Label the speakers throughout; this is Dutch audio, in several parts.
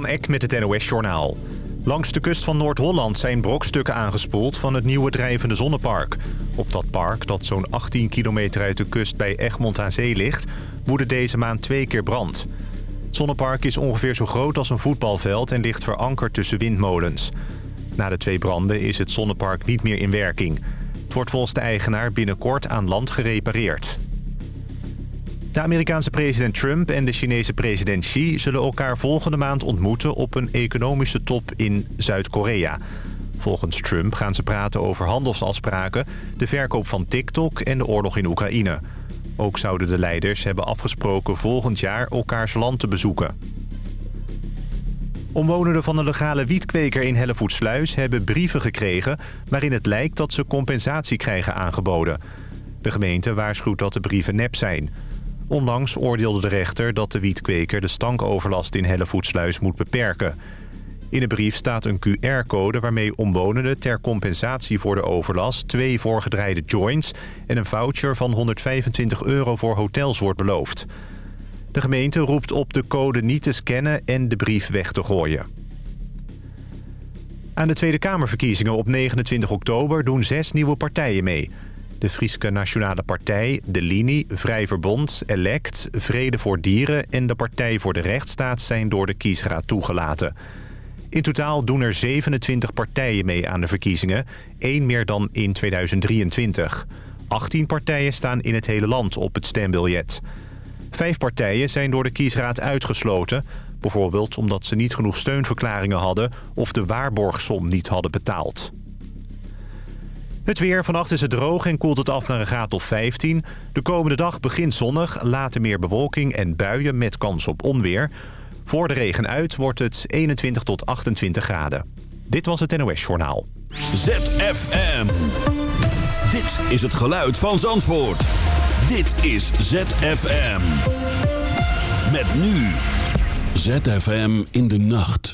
Speaker 1: van Eck met het NOS-journaal. Langs de kust van Noord-Holland zijn brokstukken aangespoeld van het nieuwe drijvende zonnepark. Op dat park, dat zo'n 18 kilometer uit de kust bij Egmond aan Zee ligt... woedde deze maand twee keer brand. Het zonnepark is ongeveer zo groot als een voetbalveld en ligt verankerd tussen windmolens. Na de twee branden is het zonnepark niet meer in werking. Het wordt volgens de eigenaar binnenkort aan land gerepareerd. De Amerikaanse president Trump en de Chinese president Xi... zullen elkaar volgende maand ontmoeten op een economische top in Zuid-Korea. Volgens Trump gaan ze praten over handelsafspraken... de verkoop van TikTok en de oorlog in Oekraïne. Ook zouden de leiders hebben afgesproken volgend jaar elkaars land te bezoeken. Omwonenden van een legale wietkweker in Hellevoetsluis hebben brieven gekregen... waarin het lijkt dat ze compensatie krijgen aangeboden. De gemeente waarschuwt dat de brieven nep zijn... Onlangs oordeelde de rechter dat de wietkweker de stankoverlast in Hellevoetsluis moet beperken. In de brief staat een QR-code waarmee omwonenden ter compensatie voor de overlast... twee voorgedraaide joints en een voucher van 125 euro voor hotels wordt beloofd. De gemeente roept op de code niet te scannen en de brief weg te gooien. Aan de Tweede Kamerverkiezingen op 29 oktober doen zes nieuwe partijen mee... De Frieske Nationale Partij, de Linie, Vrij Verbond, Elect, Vrede voor Dieren... en de Partij voor de Rechtsstaat zijn door de kiesraad toegelaten. In totaal doen er 27 partijen mee aan de verkiezingen. één meer dan in 2023. 18 partijen staan in het hele land op het stembiljet. Vijf partijen zijn door de kiesraad uitgesloten... bijvoorbeeld omdat ze niet genoeg steunverklaringen hadden... of de waarborgsom niet hadden betaald. Het weer. Vannacht is het droog en koelt het af naar een graad of 15. De komende dag begint zonnig, later meer bewolking en buien met kans op onweer. Voor de regen uit wordt het 21 tot 28 graden. Dit was het NOS Journaal.
Speaker 2: ZFM. Dit is het geluid van Zandvoort. Dit is ZFM. Met nu. ZFM in de nacht.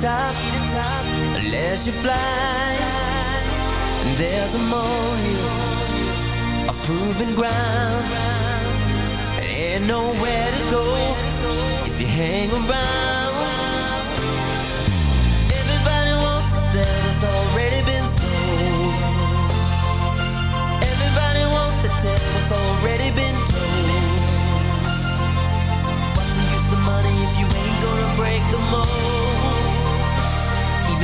Speaker 3: top unless you fly. And there's a molehill, a proven ground. And ain't nowhere to go if you hang around. Everybody wants to sell, it's already been sold. Everybody wants to tell, it's already been told. What's the use of money if you ain't gonna break the mold?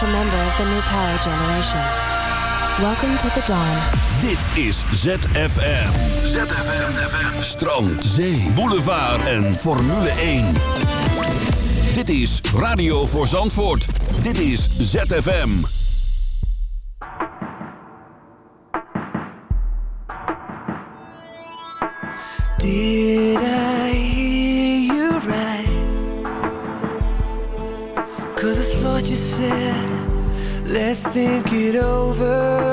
Speaker 4: special member of the new power generation. Welcome to the dawn.
Speaker 5: Dit is ZFM. ZFM. Strand, zee, boulevard en Formule 1. Dit is Radio voor Zandvoort. Dit is ZFM.
Speaker 6: think it over.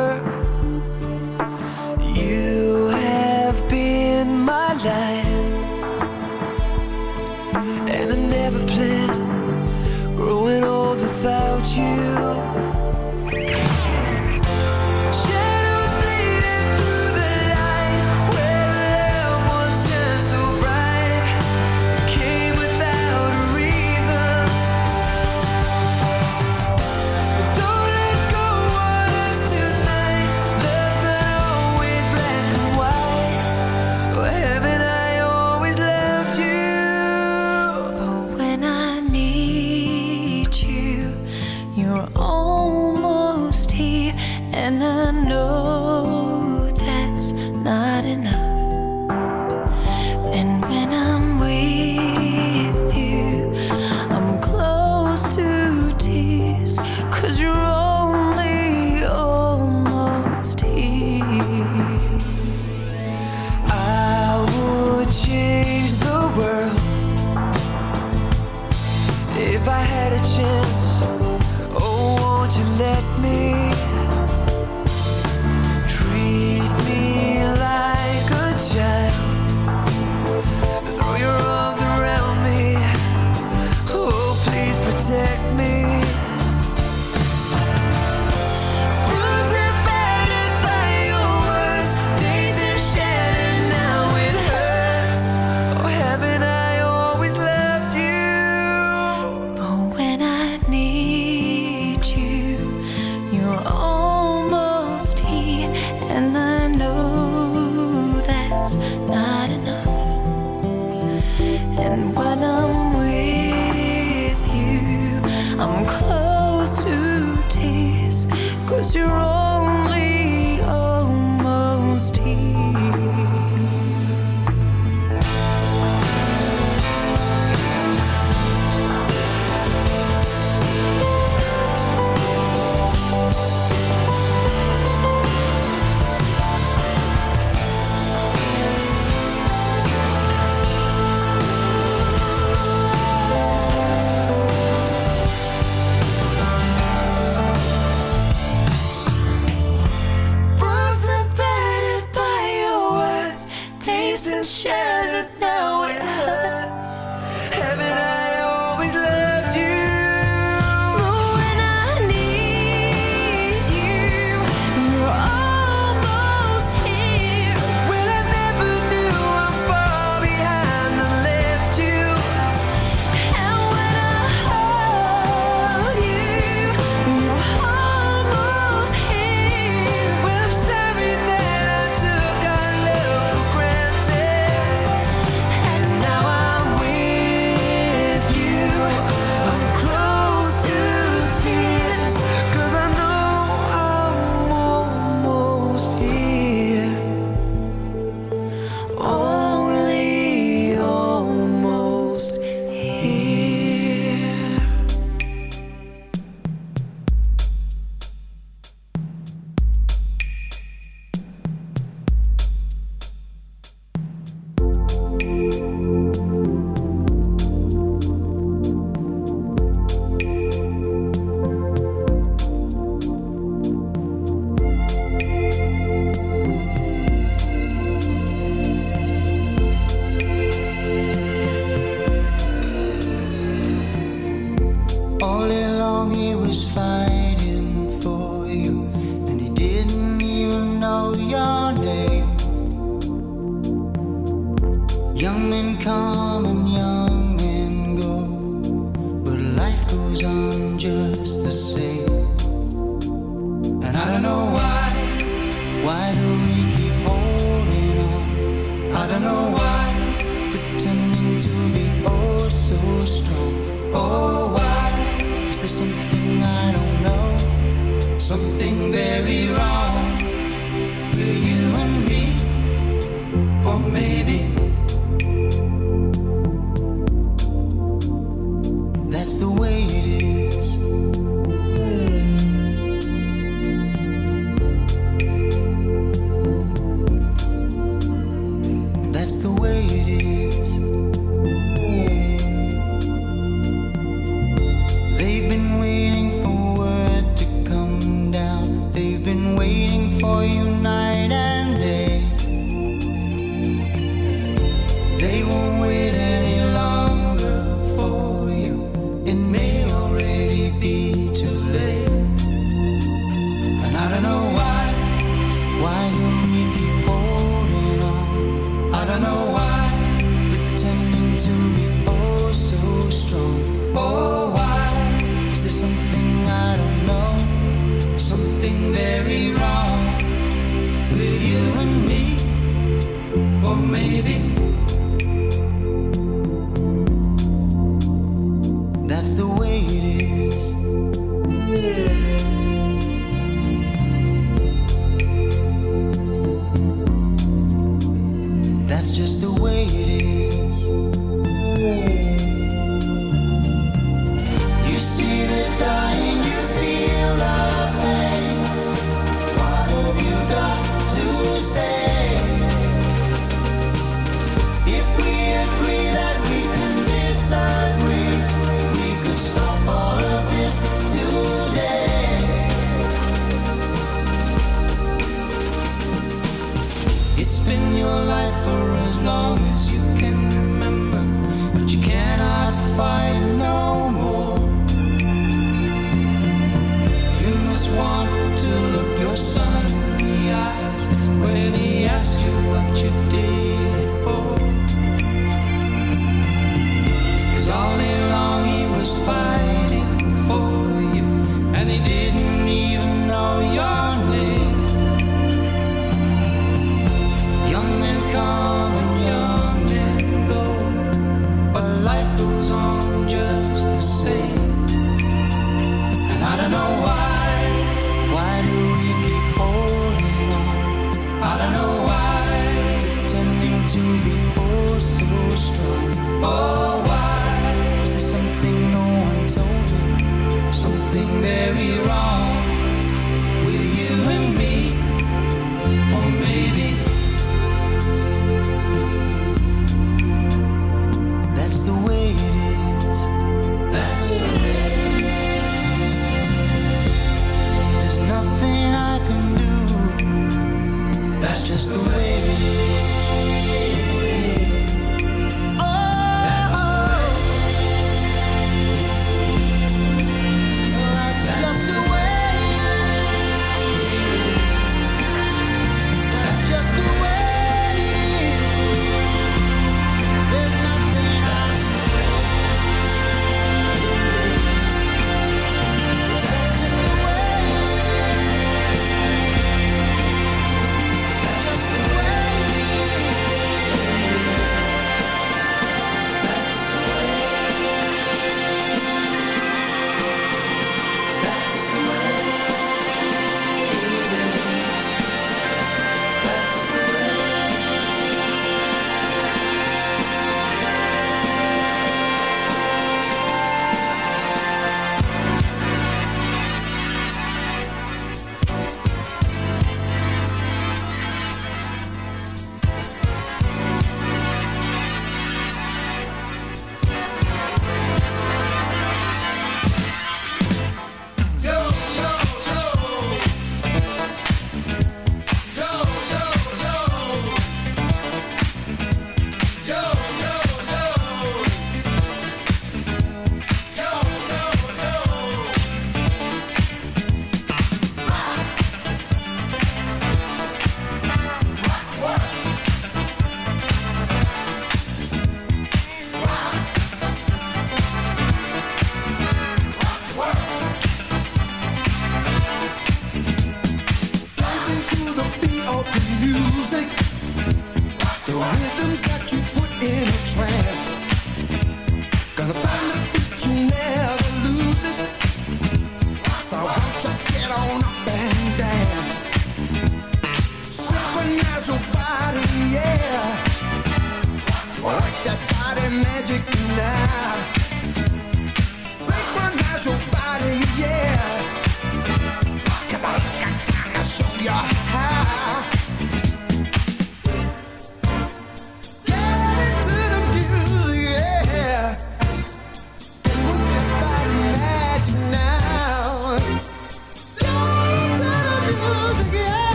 Speaker 7: why do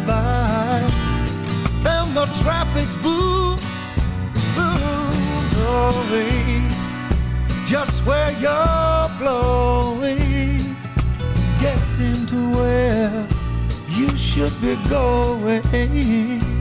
Speaker 8: flybys and the traffic's boom, boom, blowing just where you're blowing. Getting to where you should be going.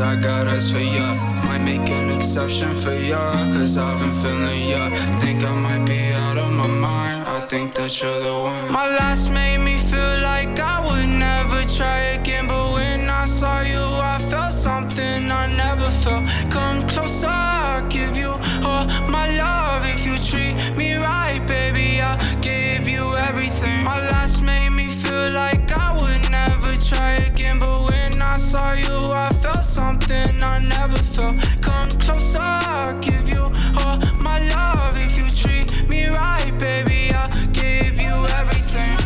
Speaker 8: I
Speaker 9: got us for ya. Might make an exception for ya Cause I've been feeling ya. Think I might be out of my mind. I think that you're the one. My last name something I never felt. Come closer, I'll give you all my love. If you treat me right, baby, I'll give you everything.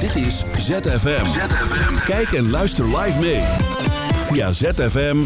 Speaker 9: Dit is ZFM.
Speaker 10: ZFM. Kijk en luister live mee. Via zfm-live.nl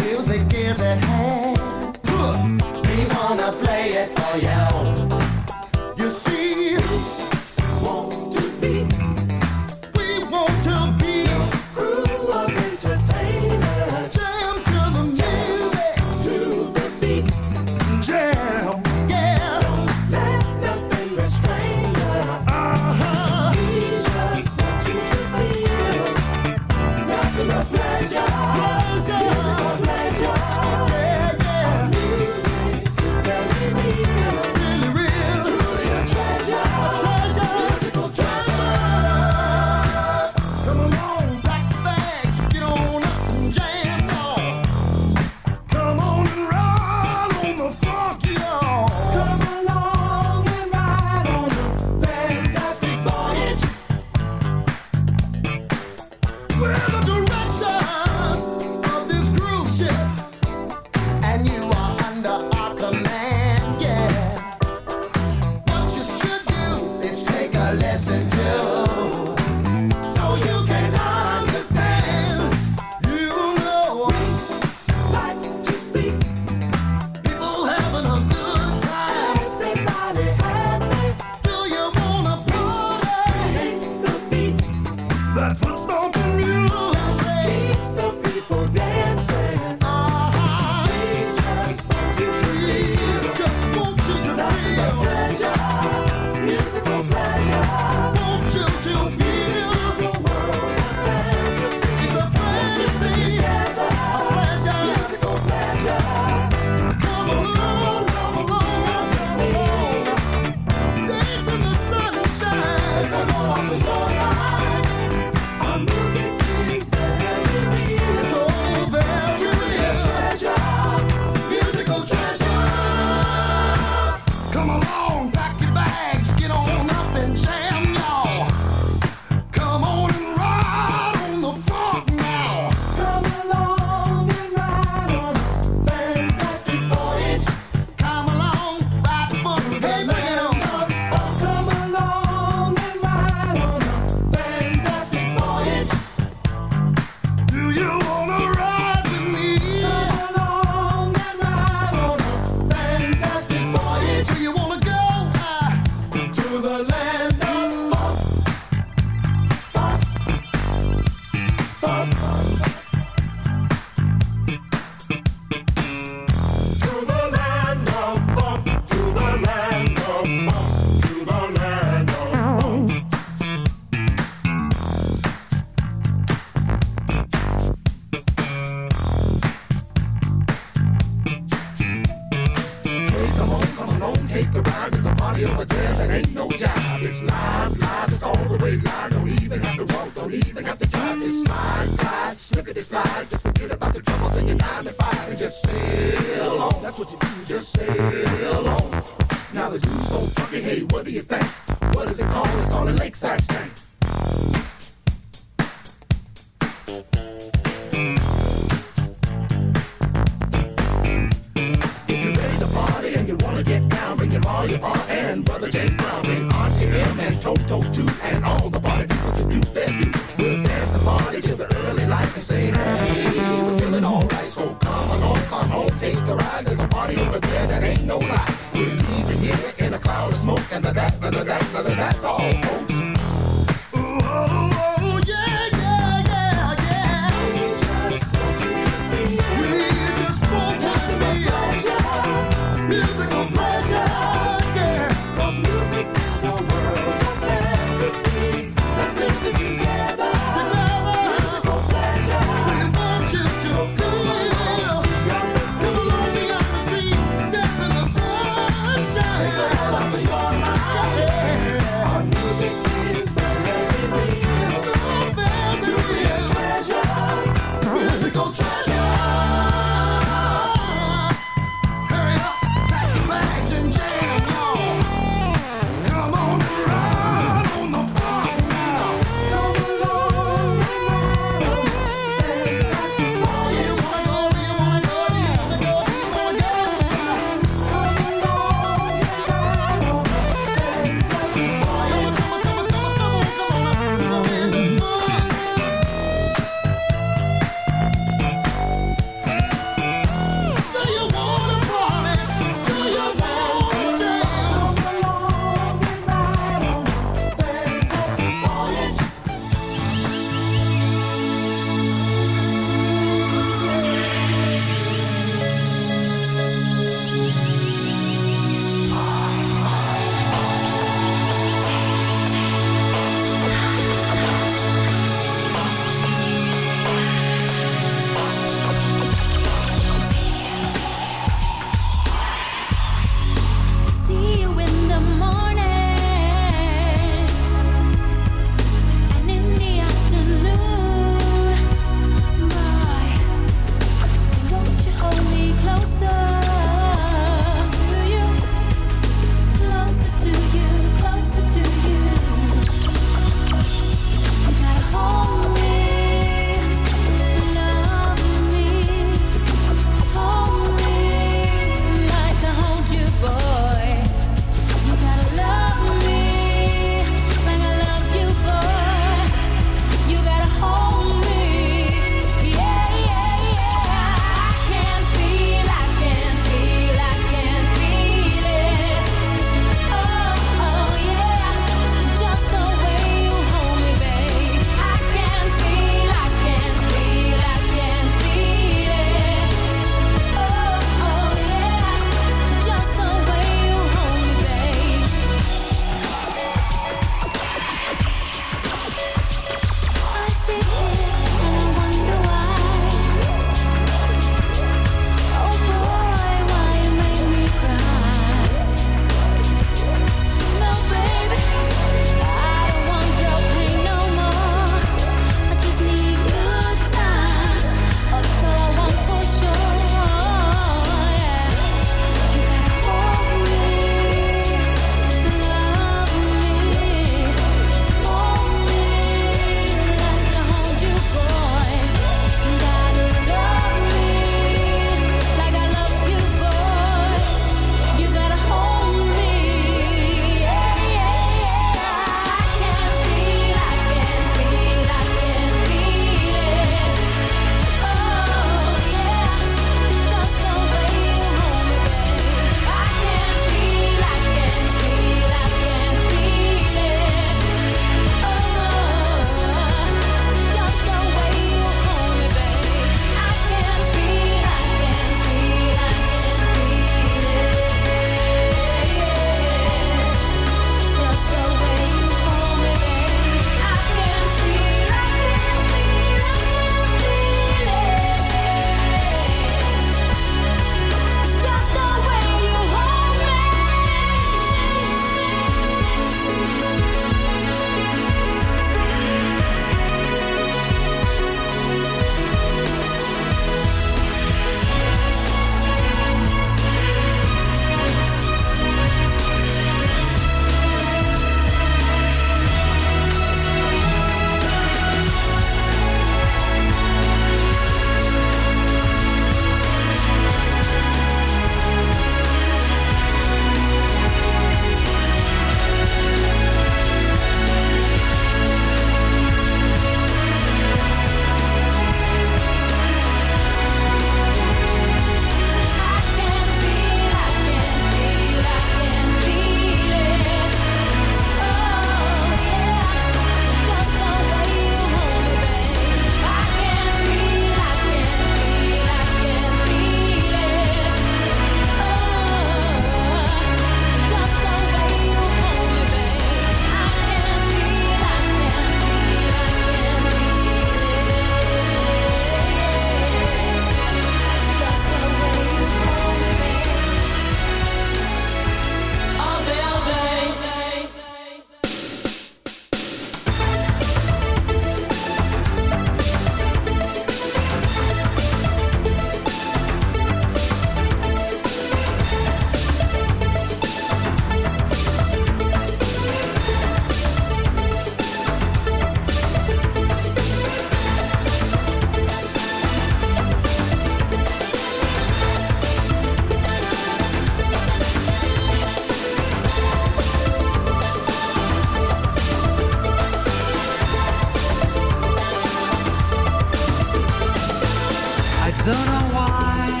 Speaker 11: Don't know why,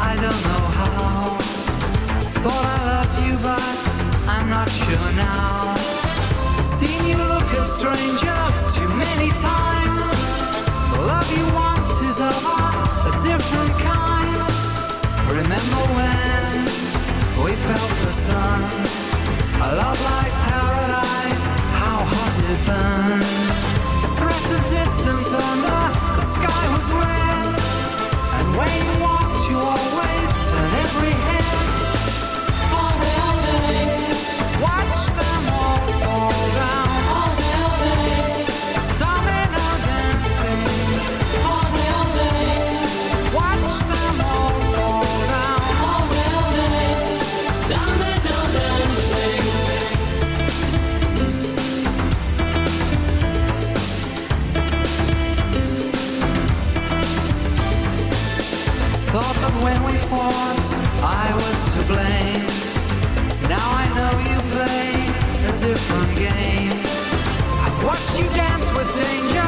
Speaker 11: I don't
Speaker 8: know how. Thought I loved you, but I'm
Speaker 12: not sure now. Seen you look at strangers too many times. The love you want is of a different kind. Remember when we felt the sun? A love like game. I've watched you dance with danger.